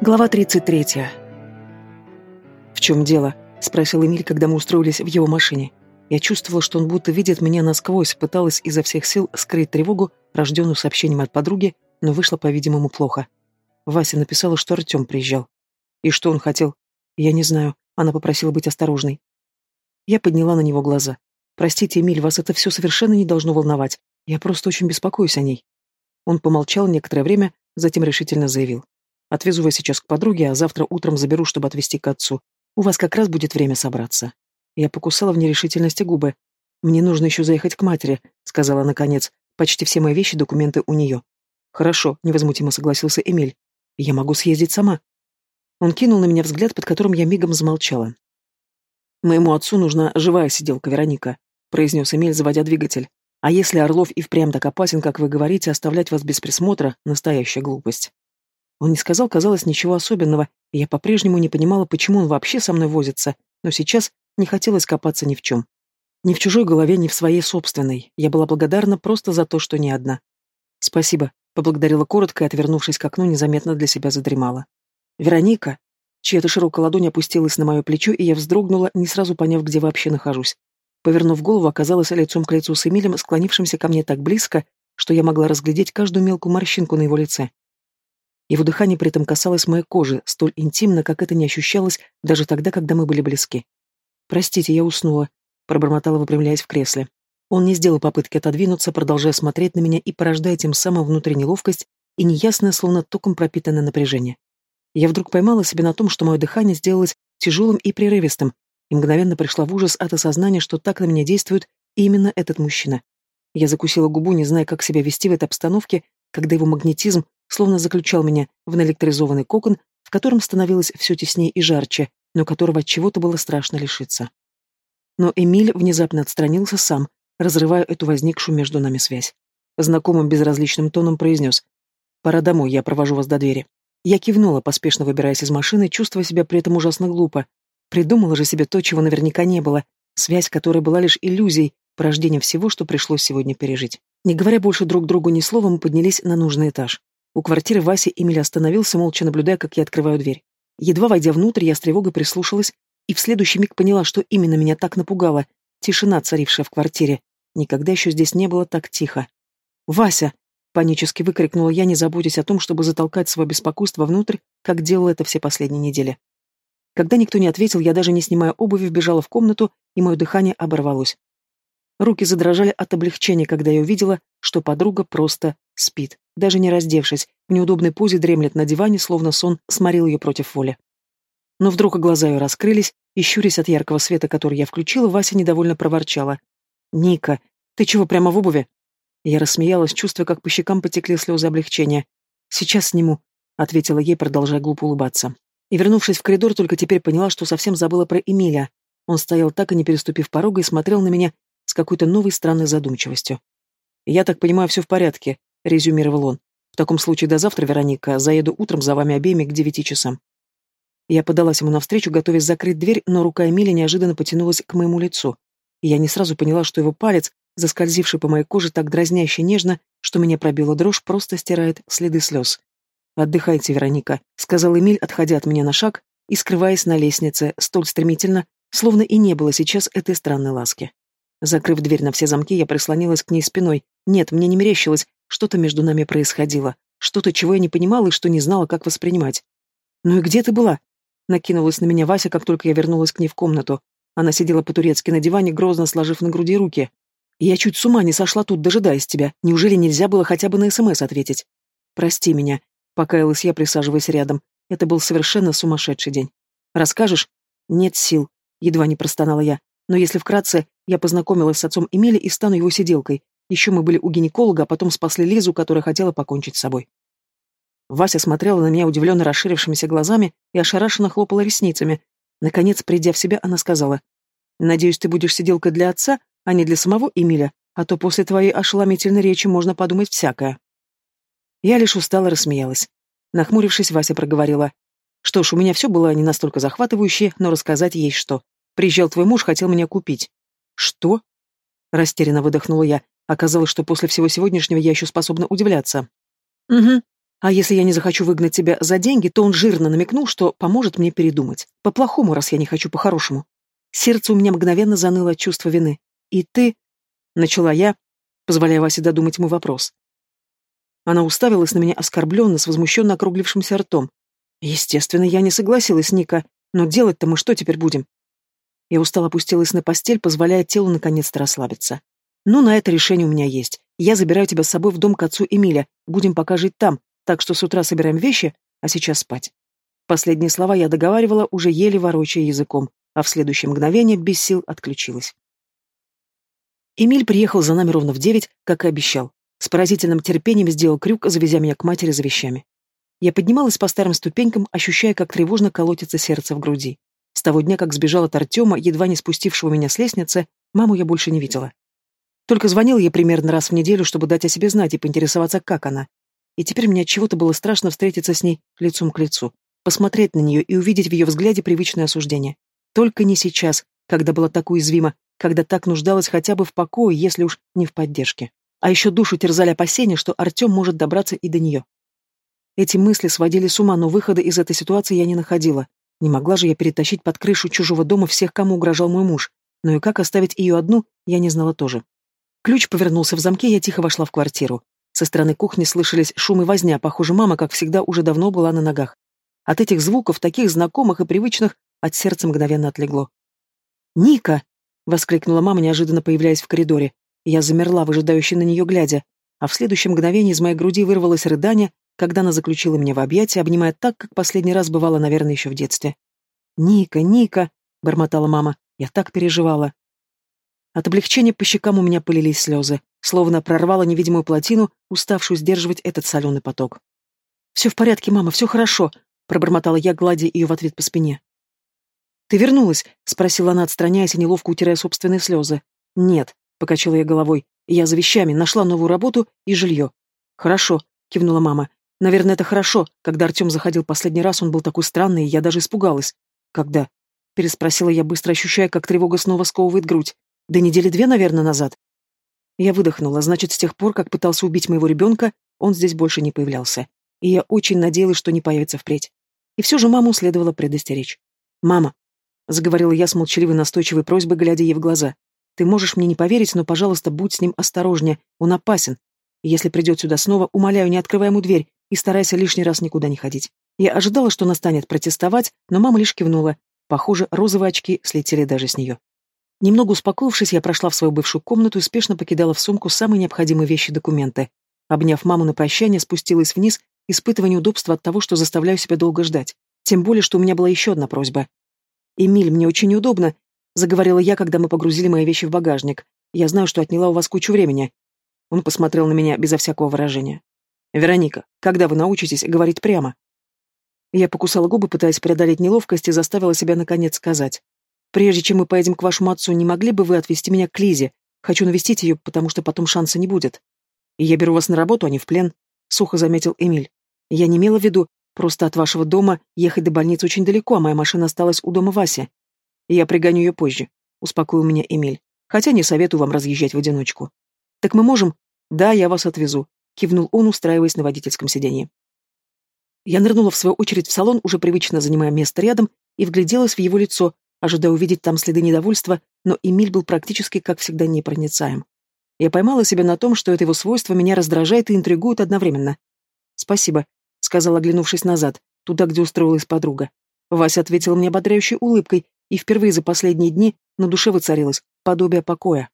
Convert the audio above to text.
Глава 33. «В чем дело?» — спросил Эмиль, когда мы устроились в его машине. Я чувствовала, что он будто видит меня насквозь, пыталась изо всех сил скрыть тревогу, рожденную сообщением от подруги, но вышло, по-видимому, плохо. Вася написала, что Артем приезжал. И что он хотел? Я не знаю. Она попросила быть осторожной. Я подняла на него глаза. «Простите, Эмиль, вас это все совершенно не должно волновать. Я просто очень беспокоюсь о ней». Он помолчал некоторое время, затем решительно заявил. Отвезу вас сейчас к подруге, а завтра утром заберу, чтобы отвезти к отцу. У вас как раз будет время собраться. Я покусала в нерешительности губы. Мне нужно еще заехать к матери, сказала наконец. Почти все мои вещи, документы у нее. Хорошо, невозмутимо согласился Эмиль. Я могу съездить сама. Он кинул на меня взгляд, под которым я мигом замолчала. Моему отцу нужна живая сиделка Вероника, произнес Эмиль, заводя двигатель. А если Орлов и впрямь так опасен, как вы говорите, оставлять вас без присмотра — настоящая глупость. Он не сказал, казалось, ничего особенного, и я по-прежнему не понимала, почему он вообще со мной возится, но сейчас не хотелось копаться ни в чем. Ни в чужой голове, ни в своей собственной. Я была благодарна просто за то, что не одна. «Спасибо», — поблагодарила коротко и, отвернувшись к окну, незаметно для себя задремала. «Вероника!» Чья-то широкая ладонь опустилась на мое плечо, и я вздрогнула, не сразу поняв, где вообще нахожусь. Повернув голову, оказалась лицом к лицу с Эмилем, склонившимся ко мне так близко, что я могла разглядеть каждую мелкую морщинку на его лице. Его дыхание при этом касалось моей кожи, столь интимно, как это не ощущалось даже тогда, когда мы были близки. «Простите, я уснула», — пробормотала, выпрямляясь в кресле. Он не сделал попытки отодвинуться, продолжая смотреть на меня и порождая тем самым внутреннюю ловкость и неясное, словно током пропитанное напряжение. Я вдруг поймала себя на том, что мое дыхание сделалось тяжелым и прерывистым, и мгновенно пришла в ужас от осознания, что так на меня действует именно этот мужчина. Я закусила губу, не зная, как себя вести в этой обстановке, когда его магнетизм словно заключал меня в наэлектризованный кокон, в котором становилось все теснее и жарче, но которого от чего-то было страшно лишиться. Но Эмиль внезапно отстранился сам, разрывая эту возникшую между нами связь. Знакомым безразличным тоном произнес «Пора домой, я провожу вас до двери». Я кивнула, поспешно выбираясь из машины, чувствуя себя при этом ужасно глупо. Придумала же себе то, чего наверняка не было, связь, которая была лишь иллюзией, порождением всего, что пришлось сегодня пережить. Не говоря больше друг другу ни слова, мы поднялись на нужный этаж. У квартиры Васи Эмиль остановился, молча наблюдая, как я открываю дверь. Едва войдя внутрь, я с тревогой прислушалась и в следующий миг поняла, что именно меня так напугало. Тишина, царившая в квартире. Никогда еще здесь не было так тихо. «Вася!» — панически выкрикнула я, не заботясь о том, чтобы затолкать свое беспокойство внутрь, как делала это все последние недели. Когда никто не ответил, я даже не снимая обуви, вбежала в комнату, и мое дыхание оборвалось. Руки задрожали от облегчения, когда я увидела, что подруга просто спит, даже не раздевшись, в неудобной позе дремлет на диване, словно сон сморил ее против воли. Но вдруг глаза ее раскрылись, и, щурясь от яркого света, который я включила, Вася недовольно проворчала. «Ника, ты чего, прямо в обуви?» Я рассмеялась, чувствуя, как по щекам потекли слезы облегчения. «Сейчас сниму», — ответила ей, продолжая глупо улыбаться. И, вернувшись в коридор, только теперь поняла, что совсем забыла про Эмиля. Он стоял так и не переступив порога и смотрел на меня с какой-то новой странной задумчивостью. «Я так понимаю, все в порядке», — резюмировал он. «В таком случае до завтра, Вероника, заеду утром за вами обеими к девяти часам». Я подалась ему навстречу, готовясь закрыть дверь, но рука Эмили неожиданно потянулась к моему лицу. И я не сразу поняла, что его палец, заскользивший по моей коже так дразняще нежно, что меня пробила дрожь, просто стирает следы слез. «Отдыхайте, Вероника», — сказал Эмиль, отходя от меня на шаг и скрываясь на лестнице столь стремительно, словно и не было сейчас этой странной ласки. Закрыв дверь на все замки, я прислонилась к ней спиной. Нет, мне не мерещилось, что-то между нами происходило. Что-то, чего я не понимала и что не знала, как воспринимать. «Ну и где ты была?» Накинулась на меня Вася, как только я вернулась к ней в комнату. Она сидела по-турецки на диване, грозно сложив на груди руки. «Я чуть с ума не сошла тут, дожидаясь тебя. Неужели нельзя было хотя бы на СМС ответить?» «Прости меня», — покаялась я, присаживаясь рядом. Это был совершенно сумасшедший день. «Расскажешь?» «Нет сил», — едва не простонала я. Но если вкратце, я познакомилась с отцом Эмиля и стану его сиделкой. Еще мы были у гинеколога, а потом спасли Лизу, которая хотела покончить с собой. Вася смотрела на меня удивленно расширившимися глазами и ошарашенно хлопала ресницами. Наконец, придя в себя, она сказала, «Надеюсь, ты будешь сиделкой для отца, а не для самого Эмиля, а то после твоей ошеломительной речи можно подумать всякое». Я лишь устало рассмеялась. Нахмурившись, Вася проговорила, «Что ж, у меня все было не настолько захватывающе, но рассказать есть что. Приезжал твой муж, хотел меня купить. Что? Растерянно выдохнула я. Оказалось, что после всего сегодняшнего я еще способна удивляться. Угу. А если я не захочу выгнать тебя за деньги, то он жирно намекнул, что поможет мне передумать. По-плохому, раз я не хочу по-хорошему. Сердце у меня мгновенно заныло от чувства вины. И ты... Начала я, позволяя Васе додумать мой вопрос. Она уставилась на меня оскорбленно, с возмущенно округлившимся ртом. Естественно, я не согласилась, Ника. Но делать-то мы что теперь будем? Я устало опустилась на постель, позволяя телу наконец-то расслабиться. Ну, на это решение у меня есть. Я забираю тебя с собой в дом к отцу Эмиля. Будем пока жить там, так что с утра собираем вещи, а сейчас спать. Последние слова я договаривала, уже еле ворочая языком, а в следующее мгновение без сил отключилась. Эмиль приехал за нами ровно в девять, как и обещал. С поразительным терпением сделал крюк, завезя меня к матери за вещами. Я поднималась по старым ступенькам, ощущая, как тревожно колотится сердце в груди. С того дня, как сбежал от Артема, едва не спустившего меня с лестницы, маму я больше не видела. Только звонил ей примерно раз в неделю, чтобы дать о себе знать и поинтересоваться, как она и теперь мне от чего-то было страшно встретиться с ней лицом к лицу, посмотреть на нее и увидеть в ее взгляде привычное осуждение. Только не сейчас, когда была так уязвима, когда так нуждалась хотя бы в покое, если уж не в поддержке. А еще душу терзали опасения, что Артем может добраться и до нее. Эти мысли сводили с ума, но выхода из этой ситуации я не находила. Не могла же я перетащить под крышу чужого дома всех, кому угрожал мой муж. Но и как оставить ее одну, я не знала тоже. Ключ повернулся в замке, я тихо вошла в квартиру. Со стороны кухни слышались шум и возня, похоже, мама, как всегда, уже давно была на ногах. От этих звуков, таких знакомых и привычных, от сердца мгновенно отлегло. «Ника!» — воскликнула мама, неожиданно появляясь в коридоре. Я замерла, выжидающей на нее глядя, а в следующем мгновении из моей груди вырвалось рыдание, когда она заключила меня в объятия, обнимая так, как последний раз бывало, наверное, еще в детстве. «Ника, Ника!» — бормотала мама. «Я так переживала». От облегчения по щекам у меня полились слезы, словно прорвала невидимую плотину, уставшую сдерживать этот соленый поток. «Все в порядке, мама, все хорошо», — пробормотала я, гладя ее в ответ по спине. «Ты вернулась?» — спросила она, отстраняясь и неловко утирая собственные слезы. «Нет», — покачала я головой, — «я за вещами, нашла новую работу и жилье». «Хорошо», — кивнула мама. «Наверное, это хорошо. Когда Артем заходил последний раз, он был такой странный, и я даже испугалась». «Когда?» — переспросила я, быстро ощущая, как тревога снова сковывает грудь. Да недели две, наверное, назад. Я выдохнула, значит, с тех пор, как пытался убить моего ребенка, он здесь больше не появлялся. И я очень надеялась, что не появится впредь. И все же маму следовало предостеречь. «Мама», — заговорила я с молчаливой настойчивой просьбой, глядя ей в глаза, «ты можешь мне не поверить, но, пожалуйста, будь с ним осторожнее, он опасен. если придет сюда снова, умоляю, не открывай ему дверь и старайся лишний раз никуда не ходить». Я ожидала, что она станет протестовать, но мама лишь кивнула. Похоже, розовые очки слетели даже с нее. Немного успокоившись, я прошла в свою бывшую комнату и спешно покидала в сумку самые необходимые вещи документы. Обняв маму на прощание, спустилась вниз, испытывая неудобство от того, что заставляю себя долго ждать. Тем более, что у меня была еще одна просьба. «Эмиль, мне очень неудобно», — заговорила я, когда мы погрузили мои вещи в багажник. «Я знаю, что отняла у вас кучу времени». Он посмотрел на меня безо всякого выражения. «Вероника, когда вы научитесь говорить прямо?» Я покусала губы, пытаясь преодолеть неловкость, и заставила себя наконец сказать. Прежде чем мы поедем к вашему отцу, не могли бы вы отвезти меня к Лизе? Хочу навестить ее, потому что потом шанса не будет. И я беру вас на работу, а не в плен, — сухо заметил Эмиль. Я не имела в виду, просто от вашего дома ехать до больницы очень далеко, а моя машина осталась у дома Васи. Я пригоню ее позже, — успокоил меня Эмиль. Хотя не советую вам разъезжать в одиночку. Так мы можем? Да, я вас отвезу, — кивнул он, устраиваясь на водительском сиденье. Я нырнула в свою очередь в салон, уже привычно занимая место рядом, и вгляделась в его лицо, ожидая увидеть там следы недовольства, но Эмиль был практически, как всегда, непроницаем. Я поймала себя на том, что это его свойство меня раздражает и интригует одновременно. «Спасибо», — сказала, оглянувшись назад, туда, где устроилась подруга. Вася ответила мне ободряющей улыбкой, и впервые за последние дни на душе воцарилось подобие покоя.